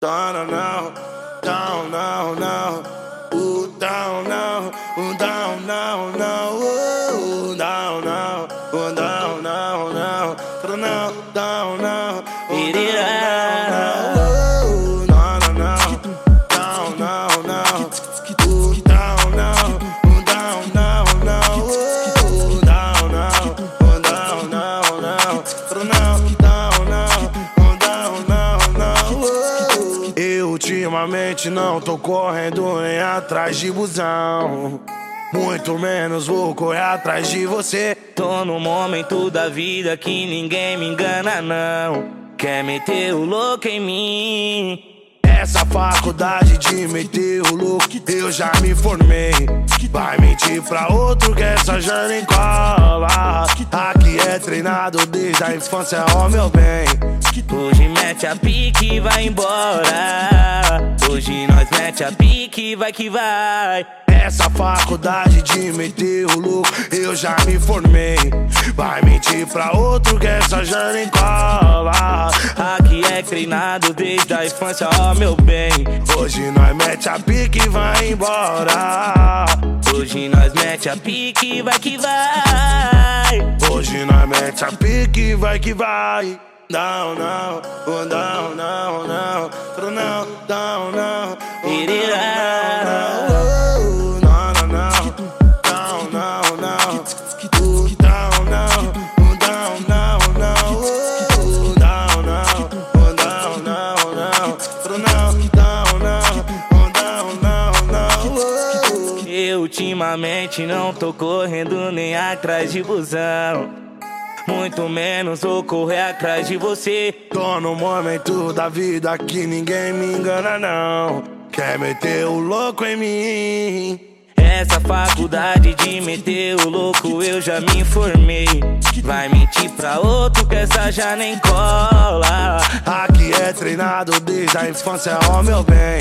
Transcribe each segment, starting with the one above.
Down now, down now, now. Ooh, down now, ooh, down now, now. Ooh, down now, ooh, down now, now. Down now, down now. Eu ultimamente não tô correndo nem atrás de busão. Muito menos vou correr atrás de você. Tô no momento da vida que ninguém me engana, não. Quer meter o louco em mim? Essa faculdade de meter o louco, eu já me formei. Vai mentir pra outro que essa já nem cola. Treinado desde a infância, ó meu bem. Hoje mete a pique e vai embora. Hoje nós mete a pique e vai que vai. Essa faculdade de meter o louco, eu já me formei. Vai mentir pra outro que essa já nem cola. Aqui é treinado desde a infância, ó meu bem. Hoje nós mete a pique e vai embora. Hoje nós mete a pique e vai que vai. Mete a pique e vai que vai. Down, down, oh, oh, oh, oh, oh, oh, down, oh, down, down, down, oh. Eu ultimamente não tô correndo nem atrás de busão. Muito menos vou correr atrás de você. Tô no momento da vida que ninguém me engana, não. Quer meter o louco em mim? Essa faculdade de meter o louco eu já me informei. Vai mentir pra outro que essa já nem cola. Aqui é treinado desde a infância, ó meu bem.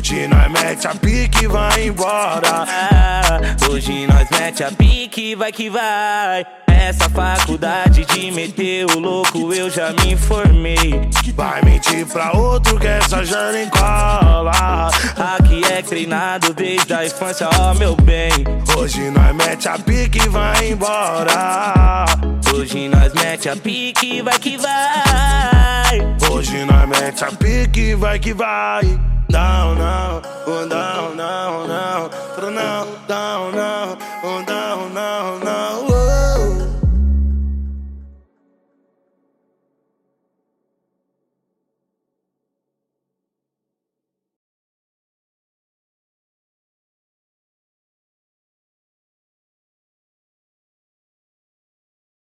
De nós mete a pique e vai embora. Ah, hoje nós mete a pique e vai que vai. Essa faculdade de meter o louco eu já me informei. Vai mentir pra outro que essa já nem cola. Aqui é treinado desde a infância, ó meu bem. Hoje nós mete a pique e vai embora. Hoje nós mete a pique e vai que vai. Hoje nós mete a pique e vai que vai. Down, down, oh, down, down, down, down, down, down.